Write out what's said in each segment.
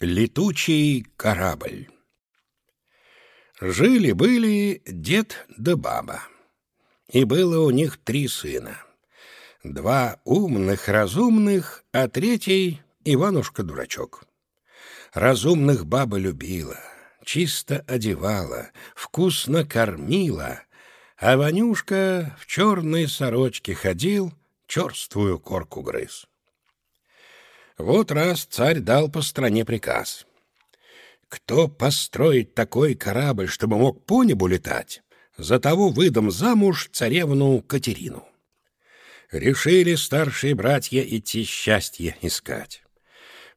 Летучий корабль Жили-были дед да баба, и было у них три сына. Два умных, разумных, а третий — Иванушка-дурачок. Разумных баба любила, чисто одевала, вкусно кормила, а Ванюшка в черной сорочке ходил, черствую корку грыз. Вот раз царь дал по стране приказ. Кто построит такой корабль, чтобы мог по небу летать, за того выдам замуж царевну Катерину. Решили старшие братья идти счастье искать.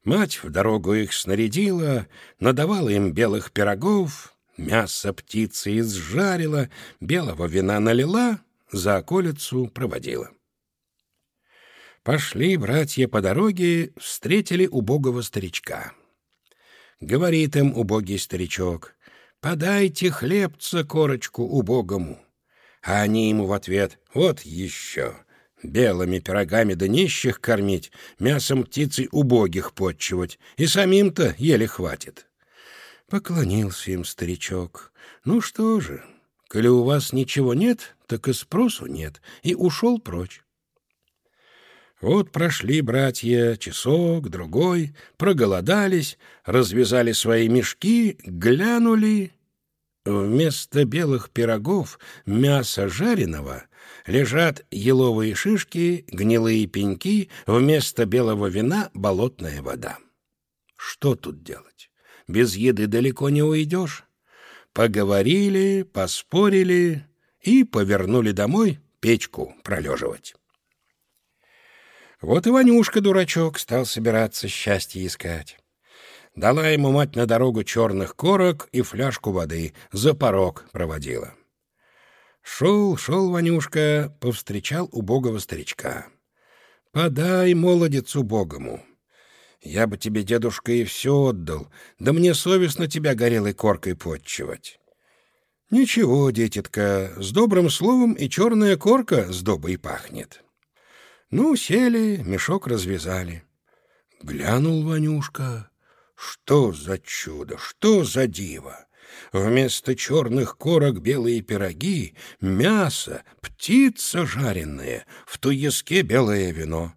Мать в дорогу их снарядила, надавала им белых пирогов, мясо птицы изжарила, белого вина налила, за околицу проводила. Пошли братья по дороге, встретили убогого старичка. Говорит им убогий старичок, «Подайте хлебца корочку убогому». А они ему в ответ, «Вот еще, белыми пирогами да нищих кормить, мясом птицы убогих подчивать, и самим-то еле хватит». Поклонился им старичок. «Ну что же, коли у вас ничего нет, так и спросу нет», и ушел прочь. Вот прошли братья часок, другой, проголодались, развязали свои мешки, глянули. Вместо белых пирогов, мяса жареного, лежат еловые шишки, гнилые пеньки, вместо белого вина болотная вода. Что тут делать? Без еды далеко не уйдешь. Поговорили, поспорили и повернули домой печку пролеживать. Вот и Ванюшка-дурачок стал собираться счастье искать. Дала ему мать на дорогу черных корок и фляжку воды, за порог проводила. Шел, шел Ванюшка, повстречал убогого старичка. «Подай, молодец, убогому. Я бы тебе, дедушка, и все отдал, да мне совестно тебя горелой коркой подчивать». «Ничего, детитка, с добрым словом и черная корка с добой пахнет». Ну, сели, мешок развязали. Глянул Ванюшка. Что за чудо, что за диво! Вместо черных корок белые пироги, мясо, птица жареная, в туеске белое вино.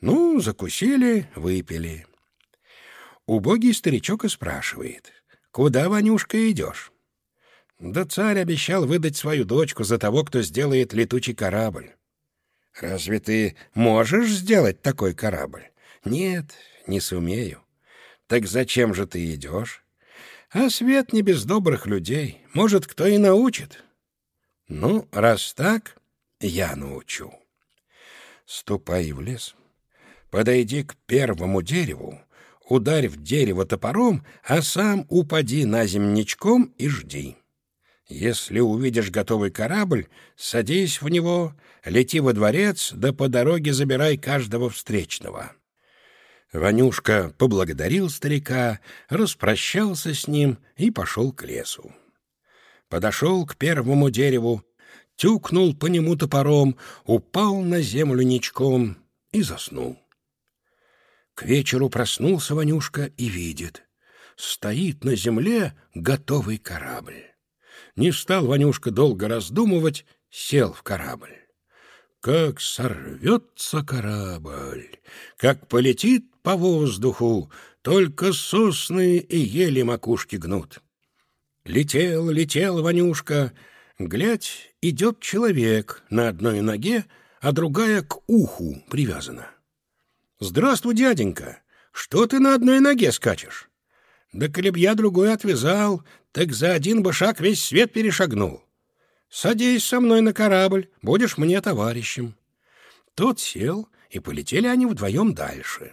Ну, закусили, выпили. Убогий старичок и спрашивает, «Куда, Ванюшка, идешь?» Да царь обещал выдать свою дочку за того, кто сделает летучий корабль. Разве ты можешь сделать такой корабль? Нет, не сумею. Так зачем же ты идешь? А свет не без добрых людей. Может, кто и научит. Ну, раз так, я научу. Ступай в лес, подойди к первому дереву, ударь в дерево топором, а сам упади на земничком и жди. Если увидишь готовый корабль, садись в него, лети во дворец, да по дороге забирай каждого встречного». Ванюшка поблагодарил старика, распрощался с ним и пошел к лесу. Подошел к первому дереву, тюкнул по нему топором, упал на землю ничком и заснул. К вечеру проснулся Ванюшка и видит — стоит на земле готовый корабль. Не стал Ванюшка долго раздумывать, сел в корабль. Как сорвется корабль, как полетит по воздуху, только сосны и ели макушки гнут. Летел, летел Ванюшка, глядь, идет человек на одной ноге, а другая к уху привязана. «Здравствуй, дяденька! Что ты на одной ноге скачешь?» Да коли б я другой отвязал, так за один бы шаг весь свет перешагнул. Садись со мной на корабль, будешь мне товарищем. Тот сел, и полетели они вдвоем дальше.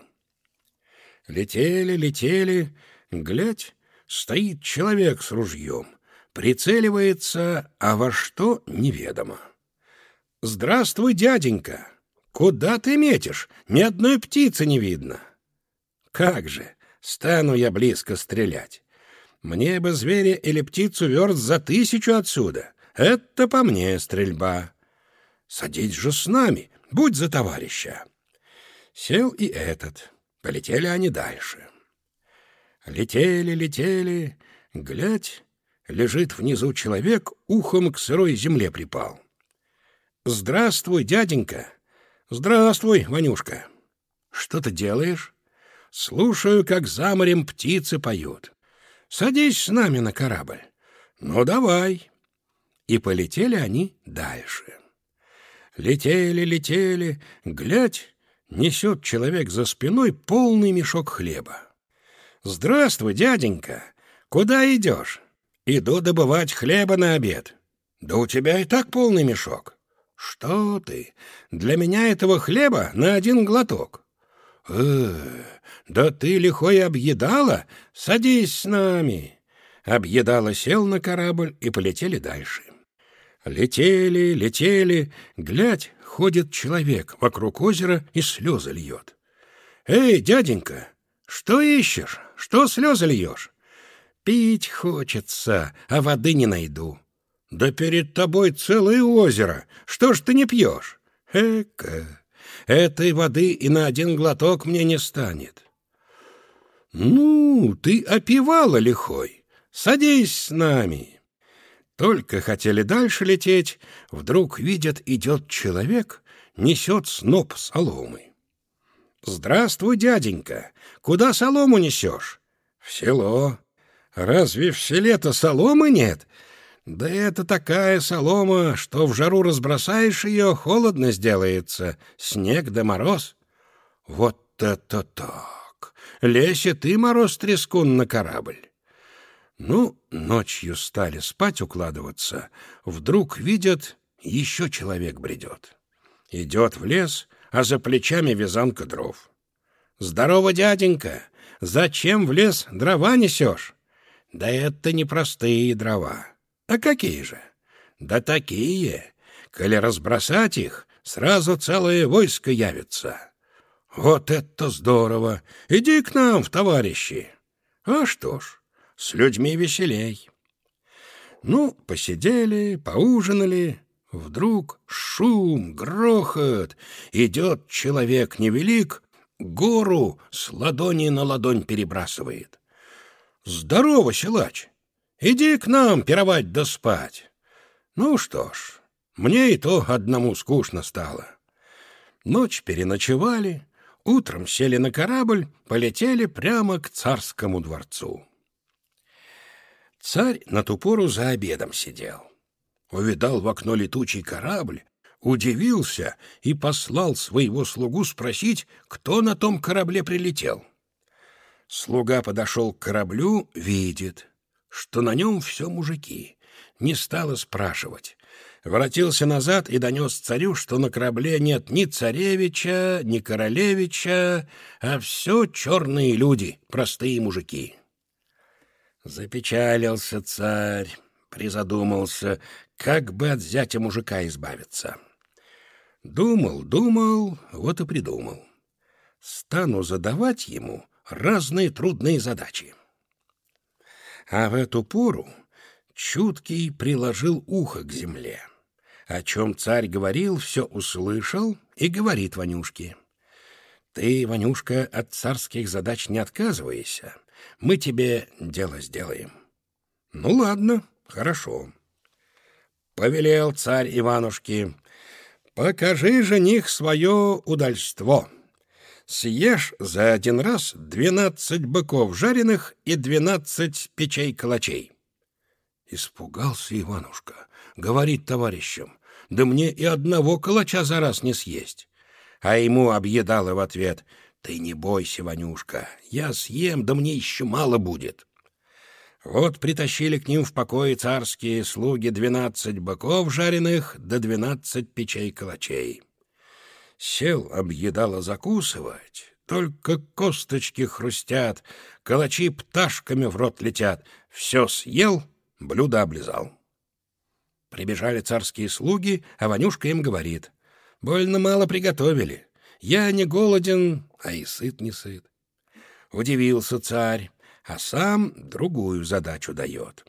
Летели, летели, глядь, стоит человек с ружьем, прицеливается, а во что неведомо. «Здравствуй, дяденька! Куда ты метишь? Ни одной птицы не видно!» «Как же! Стану я близко стрелять. Мне бы зверя или птицу верст за тысячу отсюда. Это по мне стрельба. Садись же с нами, будь за товарища. Сел и этот. Полетели они дальше. Летели, летели, глядь, лежит внизу человек, ухом к сырой земле припал. «Здравствуй, дяденька!» «Здравствуй, Ванюшка!» «Что ты делаешь?» «Слушаю, как за морем птицы поют. Садись с нами на корабль». «Ну, давай!» И полетели они дальше. Летели, летели, глядь, несет человек за спиной полный мешок хлеба. «Здравствуй, дяденька! Куда идешь?» «Иду добывать хлеба на обед». «Да у тебя и так полный мешок». «Что ты? Для меня этого хлеба на один глоток». «Э, да ты лихой объедала? Садись с нами». Объедала сел на корабль и полетели дальше. Летели, летели, глядь, ходит человек вокруг озера и слезы льет. «Эй, дяденька, что ищешь? Что слезы льешь?» «Пить хочется, а воды не найду». «Да перед тобой целое озеро. Что ж ты не пьешь?» «Эка, этой воды и на один глоток мне не станет». «Ну, ты опивала лихой. Садись с нами». Только хотели дальше лететь, вдруг видят, идет человек, несет сноп соломы. «Здравствуй, дяденька! Куда солому несешь?» «В село». «Разве в селе-то соломы нет?» «Да это такая солома, что в жару разбросаешь ее, холодно сделается, снег да мороз». «Вот это так! Лезь ты, мороз-трескун, на корабль!» Ну, ночью стали спать укладываться, вдруг видят, еще человек бредет. Идет в лес, а за плечами вязанка дров. «Здорово, дяденька! Зачем в лес дрова несешь?» «Да это не простые дрова. А какие же?» «Да такие! Коли разбросать их, сразу целое войско явится». «Вот это здорово! Иди к нам в товарищи!» «А что ж, с людьми веселей. Ну, посидели, поужинали. Вдруг шум, грохот. Идет человек невелик, гору с ладони на ладонь перебрасывает. «Здорово, силач! Иди к нам пировать да спать!» Ну что ж, мне и то одному скучно стало. Ночь переночевали, утром сели на корабль, полетели прямо к царскому дворцу. Царь на ту пору за обедом сидел. Увидал в окно летучий корабль, удивился и послал своего слугу спросить, кто на том корабле прилетел. Слуга подошел к кораблю, видит, что на нем все мужики. Не стал спрашивать. Воротился назад и донес царю, что на корабле нет ни царевича, ни королевича, а все черные люди, простые мужики. Запечалился царь, призадумался, как бы от зятя мужика избавиться. Думал, думал, вот и придумал. Стану задавать ему разные трудные задачи. А в эту пору чуткий приложил ухо к земле. О чем царь говорил, все услышал и говорит Ванюшке. «Ты, Ванюшка, от царских задач не отказывайся» мы тебе дело сделаем. Ну ладно, хорошо. Повелел царь Иванушке, покажи жених свое удальство. Съешь за один раз двенадцать быков жареных и двенадцать печей калачей. Испугался Иванушка, говорит товарищам, да мне и одного калача за раз не съесть. А ему объедала в ответ — ты не бойся, Ванюшка, я съем, да мне еще мало будет. Вот притащили к ним в покое царские слуги двенадцать быков жареных да двенадцать печей калачей. Сел объедало закусывать, только косточки хрустят, калачи пташками в рот летят. Все съел, блюдо облизал. Прибежали царские слуги, а Ванюшка им говорит. «Больно мало приготовили. Я не голоден, а и сыт не сыт. Удивился царь, а сам другую задачу дает.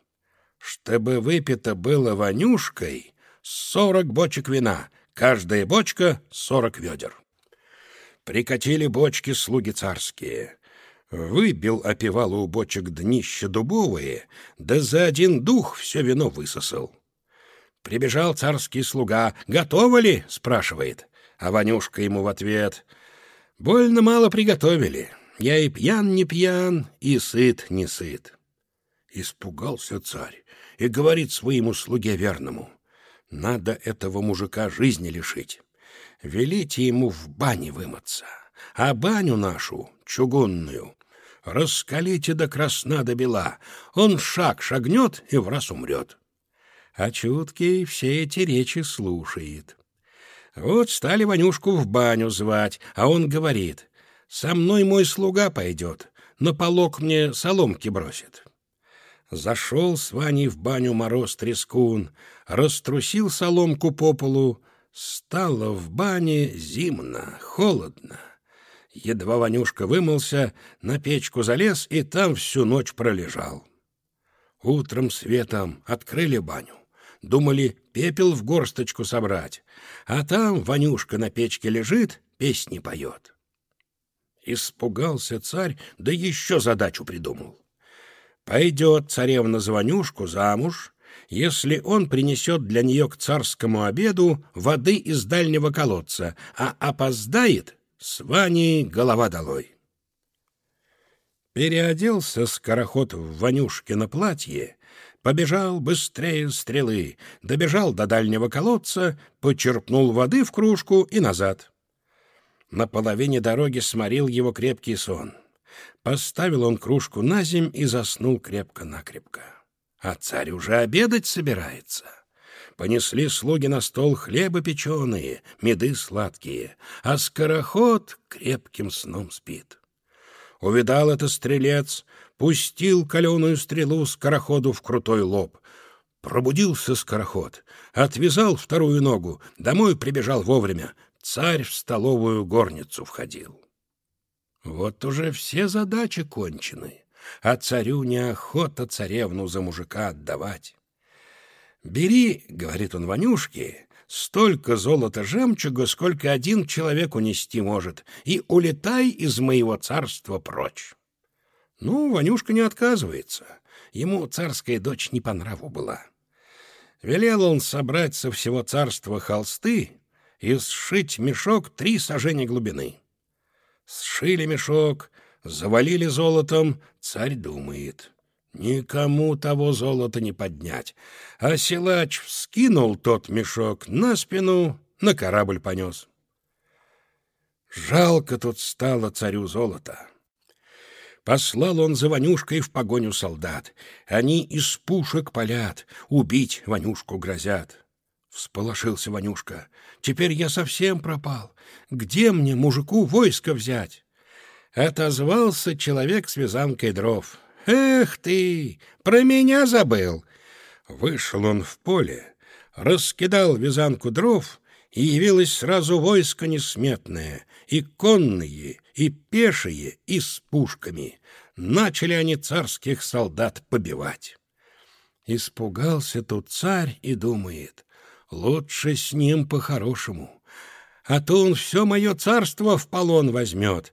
Чтобы выпито было вонюшкой сорок бочек вина, каждая бочка — сорок ведер. Прикатили бочки слуги царские. Выбил опевало у бочек днища дубовые, да за один дух все вино высосал. Прибежал царский слуга. «Готово ли?» — спрашивает. А Ванюшка ему в ответ. «Больно мало приготовили. Я и пьян не пьян, и сыт не сыт». Испугался царь и говорит своему слуге верному. «Надо этого мужика жизни лишить. Велите ему в бане вымыться, а баню нашу, чугунную, раскалите до красна до бела. Он шаг шагнет и в раз умрет» а чуткий все эти речи слушает. Вот стали Ванюшку в баню звать, а он говорит, «Со мной мой слуга пойдет, на полок мне соломки бросит». Зашел с Ваней в баню мороз-трескун, раструсил соломку по полу, стало в бане зимно, холодно. Едва Ванюшка вымылся, на печку залез и там всю ночь пролежал. Утром светом открыли баню. Думали, пепел в горсточку собрать, а там Ванюшка на печке лежит, песни поет. Испугался царь, да еще задачу придумал. Пойдет царевна за Ванюшку замуж, если он принесет для нее к царскому обеду воды из дальнего колодца, а опоздает, с Ваней голова долой. Переоделся скороход в Ванюшкино платье Побежал быстрее стрелы, добежал до дальнего колодца, почерпнул воды в кружку и назад. На половине дороги сморил его крепкий сон. Поставил он кружку на земь и заснул крепко-накрепко. А царь уже обедать собирается. Понесли слуги на стол хлеба печеные, меды сладкие, а скороход крепким сном спит. Увидал это стрелец, пустил каленую стрелу скороходу в крутой лоб. Пробудился скороход, отвязал вторую ногу, домой прибежал вовремя. Царь в столовую горницу входил. Вот уже все задачи кончены, а царю неохота царевну за мужика отдавать. «Бери, — говорит он Ванюшке, — столько золота жемчуга, сколько один человек унести может, и улетай из моего царства прочь». Ну, Ванюшка не отказывается. Ему царская дочь не по нраву была. Велел он собрать со всего царства холсты и сшить мешок три сажения глубины. Сшили мешок, завалили золотом, царь думает. Никому того золота не поднять. А силач вскинул тот мешок на спину, на корабль понес. Жалко тут стало царю золота. Послал он за Ванюшкой в погоню солдат. Они из пушек палят, убить Ванюшку грозят. Всполошился Ванюшка. «Теперь я совсем пропал. Где мне, мужику, войско взять?» Отозвался человек с вязанкой дров. «Эх ты! Про меня забыл!» Вышел он в поле, раскидал вязанку дров, и явилось сразу войско несметное, и конные, и пешие, и с пушками. Начали они царских солдат побивать. Испугался тут царь и думает, лучше с ним по-хорошему, а то он все мое царство в полон возьмет,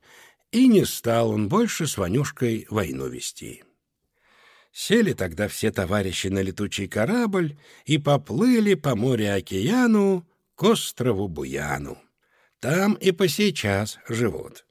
и не стал он больше с Ванюшкой войну вести. Сели тогда все товарищи на летучий корабль и поплыли по морю-океану к острову Буяну. Там и по сейчас живут.